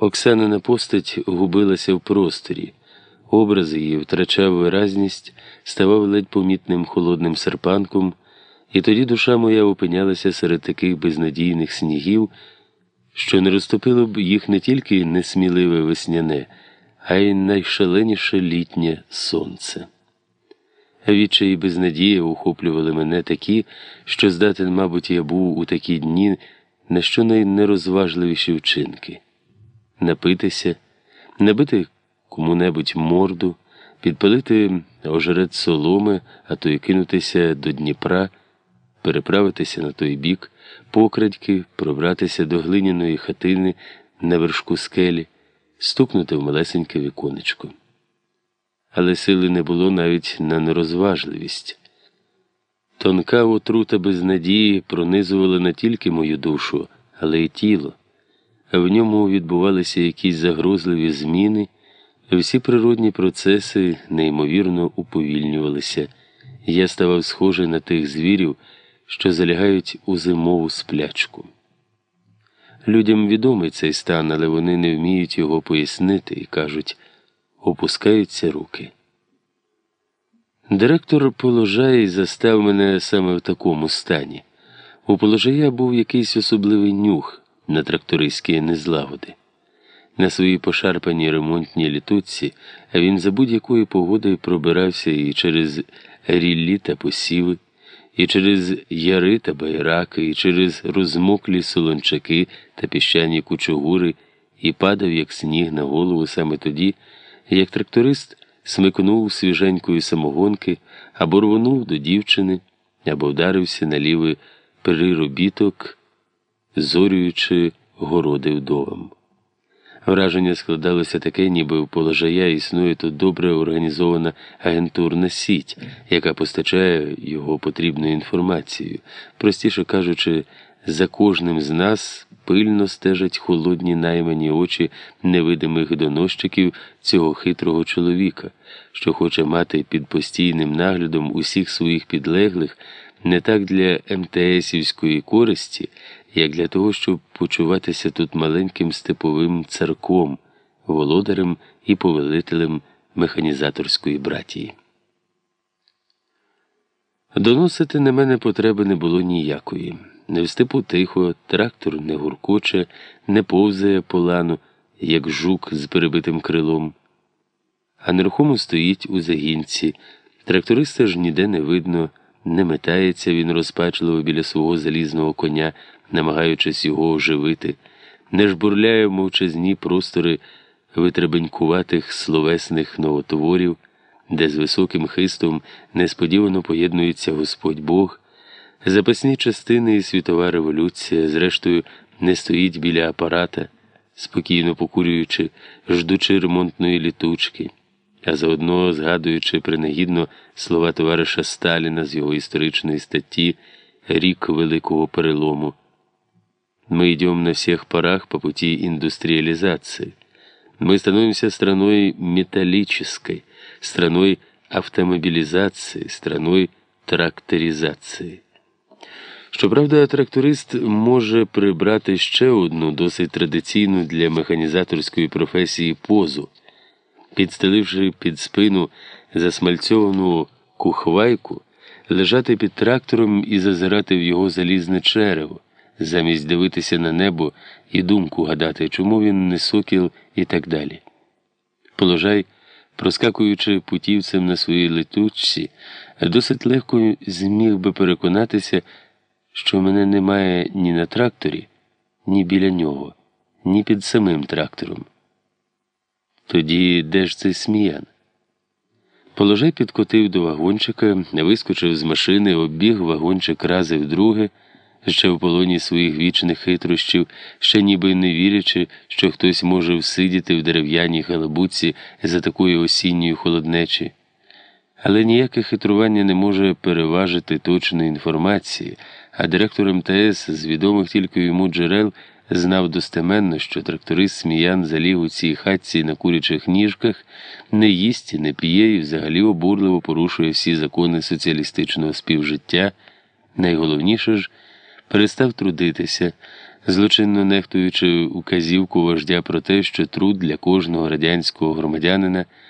Оксанина постать губилася в просторі, образ її втрачав виразність, ставав ледь помітним холодним серпанком, і тоді душа моя опинялася серед таких безнадійних снігів, що не розтопило б їх не тільки несміливе весняне, а й найшаленіше літнє сонце. Відчай і безнадія охоплювали мене такі, що здатен, мабуть, я був у такі дні на що найнерозважливіші вчинки напитися, набити кому-небудь морду, підпалити ожеред соломи, а то й кинутися до Дніпра, переправитися на той бік, покрадьки, пробратися до глиняної хатини на вершку скелі, стукнути в малесеньке віконечко. Але сили не було навіть на нерозважливість. Тонка отрута безнадії пронизувала не тільки мою душу, але й тіло. В ньому відбувалися якісь загрозливі зміни, всі природні процеси неймовірно уповільнювалися, я ставав схожий на тих звірів, що залягають у зимову сплячку. Людям відомий цей стан, але вони не вміють його пояснити і кажуть опускаються руки. Директор положай застав мене саме в такому стані. У положая був якийсь особливий нюх на трактористські незлагоди. На своїй пошарпаній ремонтній літутці він за будь-якої погоди пробирався і через ріллі та посіви, і через яри та байраки, і через розмоклі солончаки та піщані кучугури, і падав, як сніг на голову саме тоді, як тракторист смикнув свіженької самогонки або рвонув до дівчини, або вдарився на лівий переробіток, зорюючи городи вдовам. Враження складалося таке, ніби в положая існує тут добре організована агентурна сіть, яка постачає його потрібною інформацією, простіше кажучи, за кожним з нас пильно стежать холодні наймані очі невидимих доносчиків цього хитрого чоловіка, що хоче мати під постійним наглядом усіх своїх підлеглих не так для МТСівської користі, як для того, щоб почуватися тут маленьким степовим царком, володарем і повелителем механізаторської братії. Доносити на мене потреби не було ніякої. Не в степу тихо, трактор не гуркоче, не повзає по лану, як жук з перебитим крилом. А нерухомо стоїть у загінці. Тракториста ж ніде не видно, не метається він розпачливо біля свого залізного коня, намагаючись його оживити, не жбурляє в мовчазні простори витребенькуватих словесних новотворів, де з високим хистом несподівано поєднується Господь Бог. Запасні частини і світова революція, зрештою, не стоїть біля апарата, спокійно покурюючи, ждучи ремонтної літучки, а заодно згадуючи принагідно слова товариша Сталіна з його історичної статті Рік Великого перелому. Мы идем на всех парах по пути индустриализации. Мы становимся страной металлической, страной автомобилизации, страной тракторизации. Щоправда, тракторист може прибрати ще одну досить традиційну для механізаторської професії позу, підстеливши під спину засмальцьовану кухвайку, лежати під трактором і зазирати в його залізне черево, замість дивитися на небо і думку гадати, чому він не сокіл і так далі. Положай, проскакуючи путівцем на своїй летучці, досить легко зміг би переконатися що мене немає ні на тракторі, ні біля нього, ні під самим трактором. Тоді де ж цей сміян? Положай підкотив до вагончика, вискочив з машини, обіг вагончик рази вдруге, ще в полоні своїх вічних хитрощів, ще ніби не вірячи, що хтось може всидіти в дерев'яній галабуці за такої осінньої холоднечі. Але ніяке хитрування не може переважити точної інформації, а директор МТС з відомих тільки йому джерел знав достеменно, що тракторист Сміян заліг у цій хатці на курячих ніжках, не їсть, і не п'є і взагалі обурливо порушує всі закони соціалістичного співжиття. Найголовніше ж перестав трудитися, злочинно нехтуючи указівку вождя про те, що труд для кожного радянського громадянина